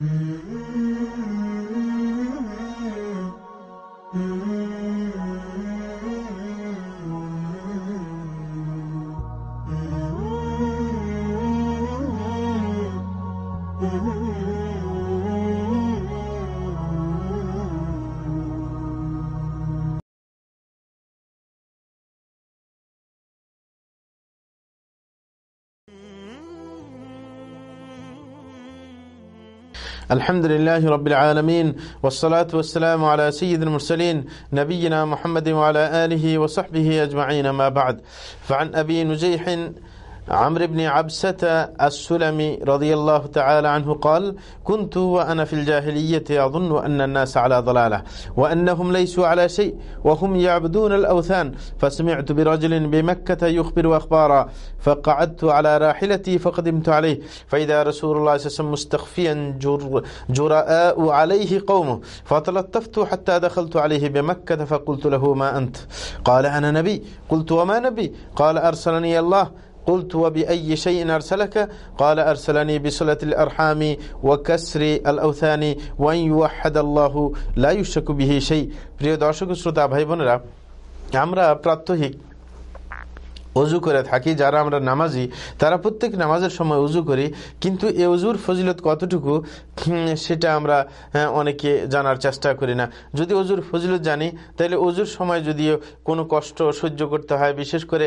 Mm-hmm. الحمد لله رب العالمين والصلاة والسلام على سيد المرسلين نبينا محمد وعلى آله وصحبه أجمعين ما بعد. فعن أبي نجيح عمرو بن عبسة السلمي رضي الله تعالى عنه قال كنت وأنا في الجاهلية أظن أن الناس على ضلالة وأنهم ليسوا على شيء وهم يعبدون الأوثان فسمعت برجل بمكة يخبر أخبارا فقعدت على راحلتي فقدمت عليه فإذا رسول الله صلى الله عليه وسلم مستخفيا جر جرآء عليه قومه فتلطفت حتى دخلت عليه بمكة فقلت له ما أنت؟ قال أنا نبي. قلت وما نبي؟ قال أرسلني الله. قلت وبأي شيء أرسلك قال أرسلني بصلة الأرحام وكسر الأوثان وأن يوحد الله لا يشك به شيء প্রিয় দর্শক শ্রোতা ভাই বোনেরা আমরা প্রাত্যহিক অজু করে থাকি, যারা আমরা নামাজি, তারা প্রত্যেক নামাজের সময় উজু করি, কিন্তু এ অজুর ফজিলত কতটুকু? সেটা আমরা অনেকে জানার চেষ্টা করি না। যদি অজুর ফজিলত জানি, তাহলে অজুর সময় যদিও কোনো কষ্ট সহ্য করতে হয়, বিশেষ করে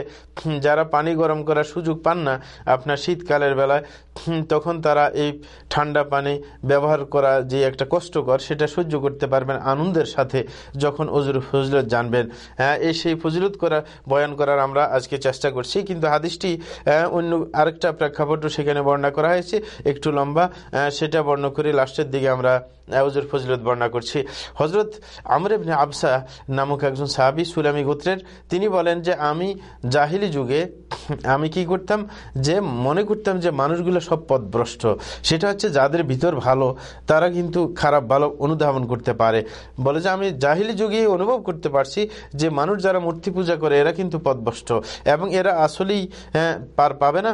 যারা পানি গরম করার সুযোগ পান না, আপনার শীতকালের বেলায় তখন তারা এই ঠান্ডা পানি ব্যবহার করা যে একটা কষ্টকর, সেটা সহ্য করতে পারবেন আনন্দের সাথে যখন অজুর ফজিলত জানবেন। হ্যাঁ এই সেই ফজিলত করা, বয়ান করার আমরা আজকে চেষ্টা করছি, কিন্তু হাদিসটি অন্য আরেকটা প্রেক্ষাপটও সেখানে বর্ণনা করা হয়েছে, একটু লম্বা সেটা বর্ণ করে লাস্টের দিকে আমরা আউজুর ফজলত বর্ণনা করছি। হজরত আমর আবসা নামক একজন সাহাবি সুলামি গোত্রের, তিনি বলেন যে, আমি জাহিলি যুগে আমি কি করতাম? যে মনে করতাম যে মানুষগুলো সব পথভ্রষ্ট। সেটা হচ্ছে যাদের ভিতর ভালো, তারা কিন্তু খারাপ, ভালো অনুধাবন করতে পারে। বলে যে আমি জাহিলি যুগে অনুভব করতে পারছি যে মানুষ যারা মূর্তি পূজা করে, এরা কিন্তু পথভ্রষ্ট। এবং এরা আসলেই পার পাবে না,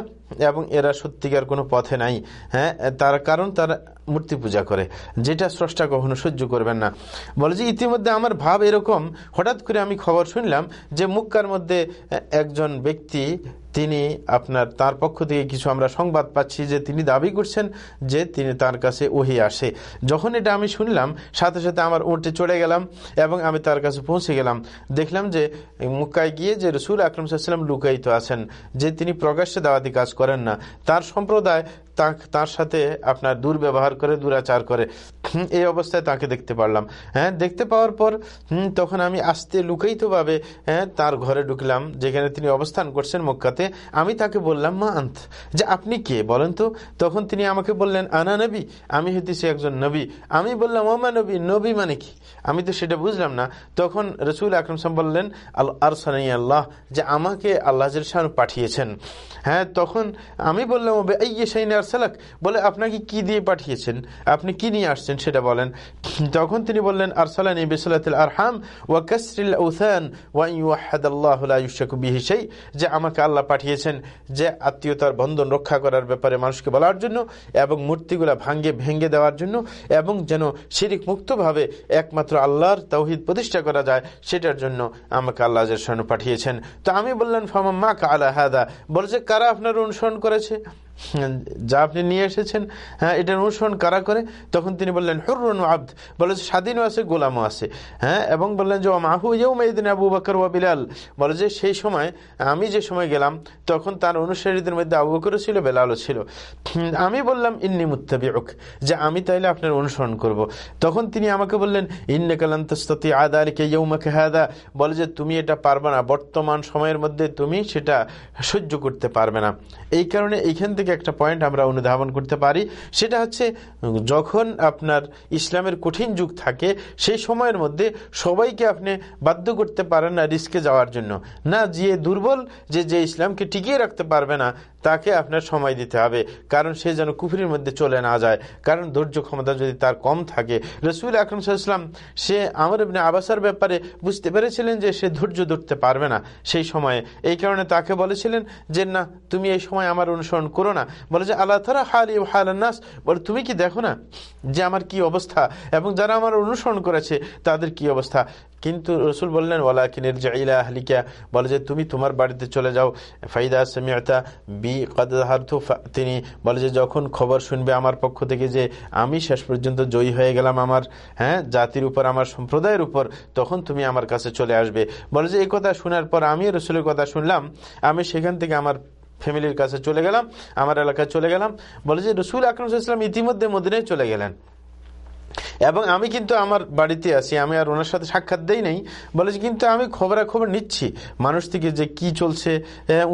এবং এরা সত্যিকার কোনো পথে নাই। হ্যাঁ তার কারণ তারা মূর্তি পূজা করে, যেটা স্রষ্টা কখনো সহ্য করবেন না। বলে যে, ইতিমধ্যে আমার ভাব এরকম, হঠাৎ করে আমি খবর শুনলাম যে, মুক্কার মধ্যে একজন ব্যক্তি, তিনি আপনার, তার পক্ষ থেকে কিছু আমরা সংবাদ পাচ্ছি যে, তিনি দাবি করছেন যে, তিনি তার কাছে ওহি আসে। যখন এটা আমি শুনলাম, সাথে সাথে আমার উঠে চড়ে গেলাম এবং আমি তার কাছে পৌঁছে গেলাম। দেখলাম যে, মুক্কায় গিয়ে যে রসুল আকরম সাল্লাম লুকায়িত আছেন, যে তিনি প্রকাশ্যে দাওয়াতি কাজ করেন না। তার সম্প্রদায় তার সাথে আপনার দুর্ব্যবহার করে, দুরাচার করে। এই অবস্থায় তাকে দেখতে পারলাম। হ্যাঁ দেখতে পাওয়ার পর তখন আমি আসতে লুকাইতভাবে হ্যাঁ তার ঘরে ঢুকলাম, যেখানে তিনি অবস্থান করছেন মক্কাতে। আমি তাকে বললাম, মা আন্ত যে আপনি কে বলেন তো? তখন তিনি আমাকে বললেন, আনা নবী, আমি হইতেছি একজন নবী। আমি বললাম ওমা নবী নবী মানে কি? আমি তো সেটা বুঝলাম না। তখন রসুল আকরম সাম বললেন আর সানাই আল্লাহ, যে আমাকে আল্লাহ পাঠিয়েছেন। হ্যাঁ তখন আমি বললাম এই সাইন আরসালাক বলে আপনাকে কি দিয়ে পাঠিয়েছেন? আপনি কি নিয়ে আসছেন সেটা বলেন। তখন তিনি বললেন, আরসালানি বিসালাতিল আরহাম ওয়া কাসরিল উসান ওয়া ইউহাদাল্লাহু লা ইউশাকু বিহি শাই, যে আমাকে আল্লাহ পাঠিয়েছেন যে আত্মীয়তার বন্ধন রক্ষা করার ব্যাপারে মানুষকে বলার জন্য এবং মূর্তিগুলা ভাঙ্গে ভেঙ্গে দেওয়ার জন্য এবং যেন শিরিক মুক্তভাবে একমাত্র আল্লাহর তৌহিদ প্রতিষ্ঠা করা যায়, সেটার জন্য আমাকে আল্লাহ পাঠিয়েছেন। তো আমি বললেন মা কালা হাদা? বলছে কারা আপনার অনুসরণ করেছে? যা আপনি নিয়ে এসেছেন হ্যাঁ এটার অনুসরণ কারা করে? তখন তিনি বললেন হরুন আব্দ। বলে স্বাধীনও আছে, গোলামও আছে। হ্যাঁ এবং বললেন যে মাহু ইউমাইদিন আবু বকর ওয়া বিলাল। বলে যে, সেই সময়, আমি যে সময় গেলাম, তখন তার অনুসারীদের মধ্যে আবু বকরও ছিল, বেলালও ছিল। আমি বললাম, ইন্নি মুত্তাবিউক। যে, আমি তাইলে আপনার অনুসরণ করব। তখন তিনি আমাকে বললেন ইন্নে কালান্তস্তি আদা আলিকে ইউমাকে হাদা। বলে যে, তুমি এটা পারবে না। বর্তমান সময়ের মধ্যে তুমি সেটা সহ্য করতে পারবে না। এই কারণে এইখান থেকে থেকে একটা পয়েন্ট আমরা অনুধাবন করতে পারি, সেটা হচ্ছে যখন আপনার ইসলামের কঠিন যুগ থাকে, সেই সময়ের মধ্যে সবাইকে আপনি বাধ্য করতে পারেন না রিস্কে যাওয়ার জন্য। না, যে দুর্বল, যে যে ইসলামকে টিকিয়ে রাখতে পারবে না, তাকে আপনার সময় দিতে হবে। কারণ সে যেন কুফরির মধ্যে চলে না যায়। কারণ ধৈর্য ক্ষমতা যদি তার কম থাকে, রসুল আকরম সাল্লাম সে আমার এমনি আবাসার ব্যাপারে বুঝতে পেরেছিলেন যে সে ধৈর্য ধরতে পারবে না সেই সময়ে। এই কারণে তাকে বলেছিলেন যে, না, তুমি এই সময় আমার অনুসরণ করো বলে যে, আল্লাহ তারা হাল ইউ নাস। বলে, তুমি কি দেখো না যে আমার কি অবস্থা এবং যারা আমার অনুসরণ করেছে তাদের কি অবস্থা? কিন্তু রসুল বললেন ওলা কিনের জাইলা হালিকা বলে যে, তুমি তোমার বাড়িতে চলে যাও। ফাইদা সামিয়তা বি কাদাহার্থ তিনি বলে যে, যখন খবর শুনবে আমার পক্ষ থেকে যে আমি শেষ পর্যন্ত জয়ী হয়ে গেলাম আমার হ্যাঁ জাতির উপর, আমার সম্প্রদায়ের উপর, তখন তুমি আমার কাছে চলে আসবে। বলে যে এই কথা শোনার পর আমি রসুলের কথা শুনলাম। আমি সেখান থেকে আমার ফ্যামিলির কাছে চলে গেলাম, আমার এলাকায় চলে গেলাম। বলে যে রসুল আকরম ইতিমধ্যে মদিনায় চলে গেলেন। এবং আমি কিন্তু আমার বাড়িতে আছি, আমি আর ওনার সাথে সাক্ষাৎ দেই নাই। বলেছি কিন্তু আমি খবরাখবর নিচ্ছি। মানুষ থেকে যে কি চলছে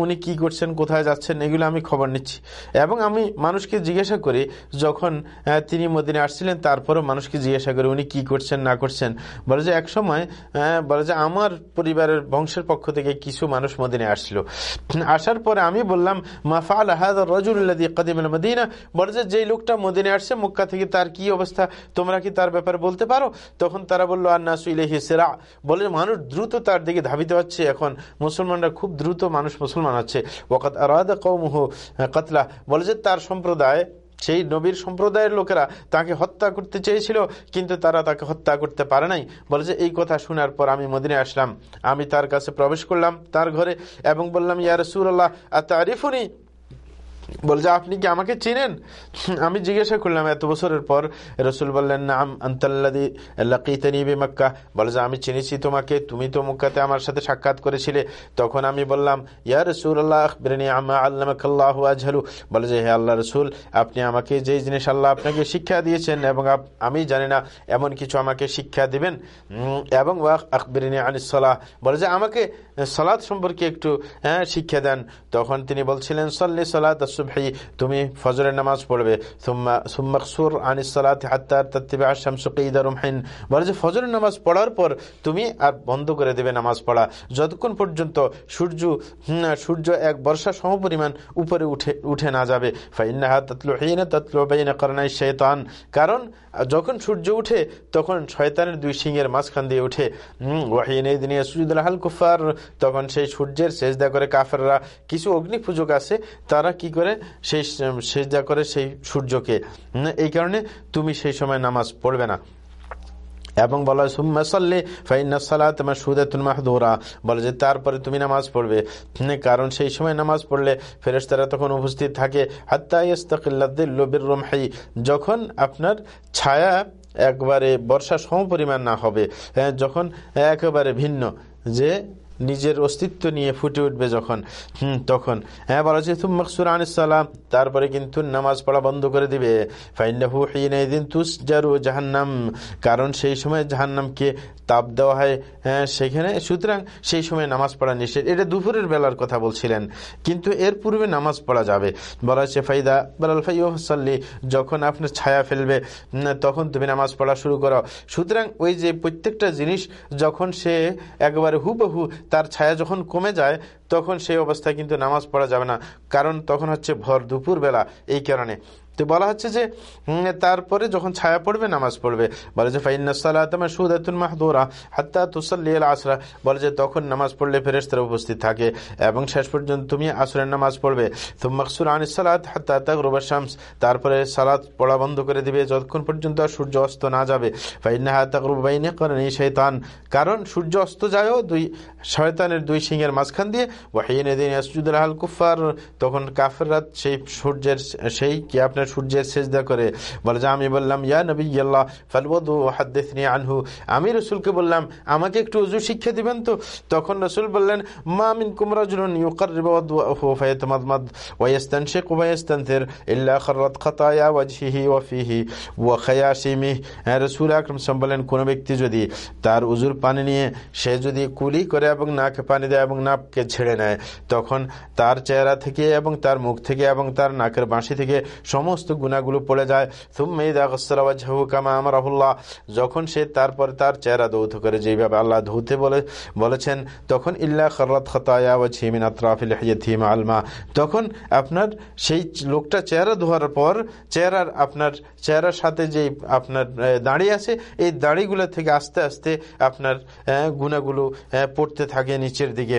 উনি কি করছেন, কোথায় যাচ্ছেন, এগুলো আমি খবর নিচ্ছি। এবং আমি মানুষকে জিজ্ঞাসা করি, যখন তিনি মদিনে আসছিলেন, তারপরও মানুষকে জিজ্ঞাসা করি, উনি কি করছেন, না করছেন? বলে যে, এক সময় বলে যে, আমার পরিবারের বংশের পক্ষ থেকে কিছু মানুষ মদিনে আসছিল আসার পরে আমি বললাম মাফা আল্লাহ রজুল্লাহ কদিম মদিনা? বলে যে, যেই লোকটা মদিনে আসছে, মক্কা থেকে তার কি অবস্থা? তোমরা কি তার ব্যাপারে বলতে পারো? তখন তারা বলল আন্নাসুইলেহি সেরা। বলে মানুষ দ্রুত তার দিকে ধাবিত হচ্ছে। এখন মুসলমানরা খুব দ্রুত মানুষ মুসলমান হচ্ছে। ওকাত আরাদা কৌমুহ কাতলা। বলে যে, তার সম্প্রদায়, সেই নবীর সম্প্রদায়ের লোকেরা তাকে হত্যা করতে চেয়েছিল, কিন্তু তারা তাকে হত্যা করতে পারে নাই। বলে যে, এই কথা শোনার পর আমি মদিনে আসলাম। আমি তার কাছে প্রবেশ করলাম তার ঘরে এবং বললাম ইয়ার সুরাল্লাহ আর তারিফুনি বলে যে, আপনি কি আমাকে চিনেন? আমি জিজ্ঞাসা করলাম, এত বছরের পর? রসুল বললেন, নাম আন্তাল্লাদি লাকিতানিবি মক্কা বলে যে, আমি চিনেছি তোমাকে, তুমি তো মক্কাতে আমার সাথে সাক্ষাৎ করেছিলে। তখন আমি বললাম, ইয়া রসুল আল্লাহ আমা আল্লাহ আজহালু। বলে যে, হে আল্লাহ রসুল, আপনি আমাকে যেই জিনিস আল্লাহ আপনাকে শিক্ষা দিয়েছেন এবং আমি জানি না, এমন কিছু আমাকে শিক্ষা দিবেন? এবং আখবরিনী আনিসাল্লাহ বলে যে, আমাকে সালাদ সম্পর্কে একটু হ্যাঁ শিক্ষা দেন। তখন তিনি বলছিলেন, সল্লি সালাদ সুবহি, তুমি ফজরের নামাজ পড়বে। সুম্মাকসুর তাত্তিবে আসাম সুকিদারুমহিন বলে যে ফজরের নামাজ পড়ার পর তুমি আর বন্ধ করে দেবে নামাজ পড়া। যতক্ষণ পর্যন্ত সূর্য সূর্য এক বর্ষা সমপরিমাণ উপরে উঠে উঠে না যাবে। ফাইন্নাহা তাতলু হিনা তাতলু বাইনা করনাই শৈতান কারণ যখন সূর্য উঠে, তখন শয়তানের দুই সিংয়ের মাঝখান দিয়ে উঠে। এই দিনে সুজুদুল হাল কুফার তখন সেই সূর্যের শেষ সেজদা করে কাফেররা। কিছু অগ্নি পূজক আছে, তারা কি করে সেই সেজদা করে সেই সূর্যকে। এই কারণে তুমি সেই সময় নামাজ পড়বে না। এবং বলা হয় সুম্মাসাল্লি ফাইনাসালাত মাসুদাতুন মাহদুরা। বলে যে তারপরে তুমি নামাজ পড়বে। কারণ সেই সময় নামাজ পড়লে ফেরেশতারা তখন উপস্থিত থাকে হাত্তা ইয়াস্তাকিল্লাদিল্লুবির রমহাই যখন আপনার ছায়া একবারে বর্ষা সমপরিমাণ না হবে হ্যাঁ, যখন একেবারে ভিন্ন যে নিজের অস্তিত্ব নিয়ে ফুটে উঠবে যখন। হম, তখন। হ্যাঁ বলা হচ্ছে তুম মকসুর আনিসাল্লাম তারপরে কিন্তু নামাজ পড়া বন্ধ করে দিবে। ফাইন্নাহু হিনাইদিন তুস জারু জাহান্নাম। কারণ সেই সময় জাহান্নামকে তাপ দেওয়া হয় হ্যাঁ সেখানে। সুতরাং সেই সময় নামাজ পড়া নিষেধ। এটা দুপুরের বেলার কথা বলছিলেন। কিন্তু এর পূর্বে নামাজ পড়া যাবে। বলা হচ্ছে ফাইদা বলাল ফাইসাল্লি যখন আপনার ছায়া ফেলবে তখন তুমি নামাজ পড়া শুরু করো। সুতরাং ওই যে প্রত্যেকটা জিনিস, যখন সে একবারে হুবহু তার ছায়া যখন কমে যায়, তখন সেই অবস্থায় কিন্তু নামাজ পড়া যাবে না। কারণ তখন হচ্ছে ভর দুপুর বেলা এই কারণে তো বলা হচ্ছে যে তারপরে যখন ছায়া পড়বে, নামাজ পড়বে। বলে যে আসরা। বলে যে, তখন নামাজ পড়লে ফেরেস্তারা উপস্থিত থাকে এবং শেষ পর্যন্ত তুমি আসরের নামাজ পড়বে। তো মকসুর আনিস সালাত হাত্তা তাকরুবা শামস। তারপরে সালাত পড়া বন্ধ করে দিবে, যতক্ষণ পর্যন্ত আর সূর্য অস্ত না যাবে। ফাইনাহা তাকরুবাইনে করেন এই শৈতান কারণ সূর্য অস্ত যায়ও দুই, শয়তানের দুই সিংহের মাঝখান দিয়ে। ওয়াহিন দিন আসজুদুল আল কুফার তখন কাফেরাত সেই সূর্যের, সেই কি আপনার সূর্যের সেজদা করে। বলে যে, আমি বললাম, ইয়া নবী আল্লাহ ফালবদু হাদ্দেসনি আনহু। আমি রসুলকে বললাম, আমাকে একটু উজু শিক্ষা দিবেন তো? তখন রসুল বললেন, মা মিন আকরাম বলেন কোন ব্যক্তি যদি তার উজুর পানি নিয়ে, সে যদি কুলি করে এবং নাকে পানি দেয় এবং নাককে ছেড়ে নেয়, তখন তার চেহারা থেকে এবং তার মুখ থেকে এবং তার নাকের বাঁশি থেকে সমস্ত সমস্ত গুণাগুলো পড়ে যায়। কামা যখন সে তারপর তার চেহারা দৌত করে যেভাবে আল্লাহ ধৌতে বলে, বলেছেন, তখন ইল্লা খরত খতায়া ও আলমা। তখন আপনার সেই লোকটা চেহারা ধোয়ার পর, চেহারার আপনার, চেহারার সাথে যে আপনার দাঁড়িয়ে আছে, এই দাড়িগুলো থেকে আস্তে আস্তে আপনার গুণাগুলো পড়তে থাকে নিচের দিকে।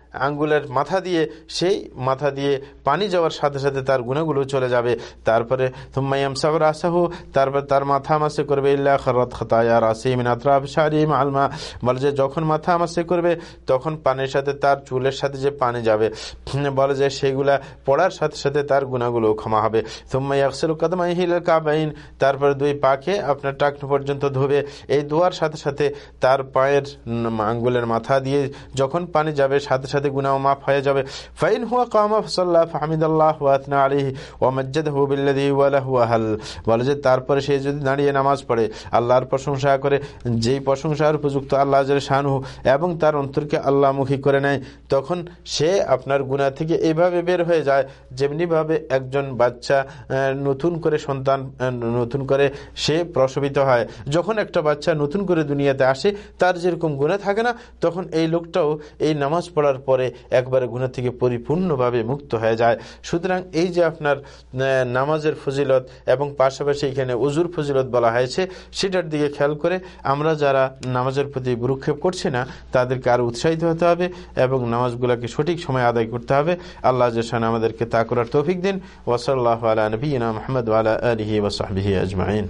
আঙ্গুলের মাথা দিয়ে, সেই মাথা দিয়ে পানি যাওয়ার সাথে সাথে তার গুণাগুলো চলে যাবে। তারপরে তুম্মাইয়াম সাবর আসাহু তারপর তার মাথা মাসে করবে শারিম আলমা বলে যে, যখন মাথা মাসে করবে, তখন পানির সাথে তার চুলের সাথে যে পানি যাবে বলে যে, সেগুলা পড়ার সাথে সাথে তার গুণাগুলো ক্ষমা হবে। তুম্মাইয়াকসেল কদমাই হিল কাবাইন তারপরে দুই পাকে আপনার টাকনু পর্যন্ত ধোবে। এই ধোয়ার সাথে সাথে তার পায়ের আঙ্গুলের মাথা দিয়ে যখন পানি যাবে, সাথে সাথে সাথে গুনাহ মাফ হয়ে যাবে। ফাইন হুয়া কামা ফসাল্লাহ ফাহমিদাল্লাহ ওয়াতনা আলাইহি ওয়া মাজ্জাদাহু বিল্লাযী ওয়া লাহু আহল। বলে যে, তারপরে সে যদি দাঁড়িয়ে নামাজ পড়ে, আল্লাহর প্রশংসা করে, যেই প্রশংসার উপযুক্ত আল্লাহ শানহু এবং তার অন্তরকে আল্লাহমুখী করে নেয়, তখন সে আপনার গুণা থেকে এভাবে বের হয়ে যায়, যেমনিভাবে একজন বাচ্চা নতুন করে সন্তান নতুন করে সে প্রসবিত হয়। যখন একটা বাচ্চা নতুন করে দুনিয়াতে আসে, তার যেরকম গুণে থাকে না, তখন এই লোকটাও এই নামাজ পড়ার পরে একবারে গুণা থেকে পরিপূর্ণভাবে মুক্ত হয়ে যায়। সুতরাং এই যে আপনার নামাজের ফজিলত এবং পাশাপাশি এখানে উজুর ফজিলত বলা হয়েছে, সেটার দিকে খেয়াল করে আমরা যারা নামাজের প্রতি ভ্রুক্ষেপ করছি না, তাদেরকে আরও উৎসাহিত হতে হবে এবং নামাজগুলোকে সঠিক সময় আদায় করতে হবে। আল্লাহ জাসান আমাদেরকে তা করার তৌফিক দিন। ওসল্লাহ আলা নবীনা মোহাম্মদ আলা আলহি ওসাহবিহি আজমাইন।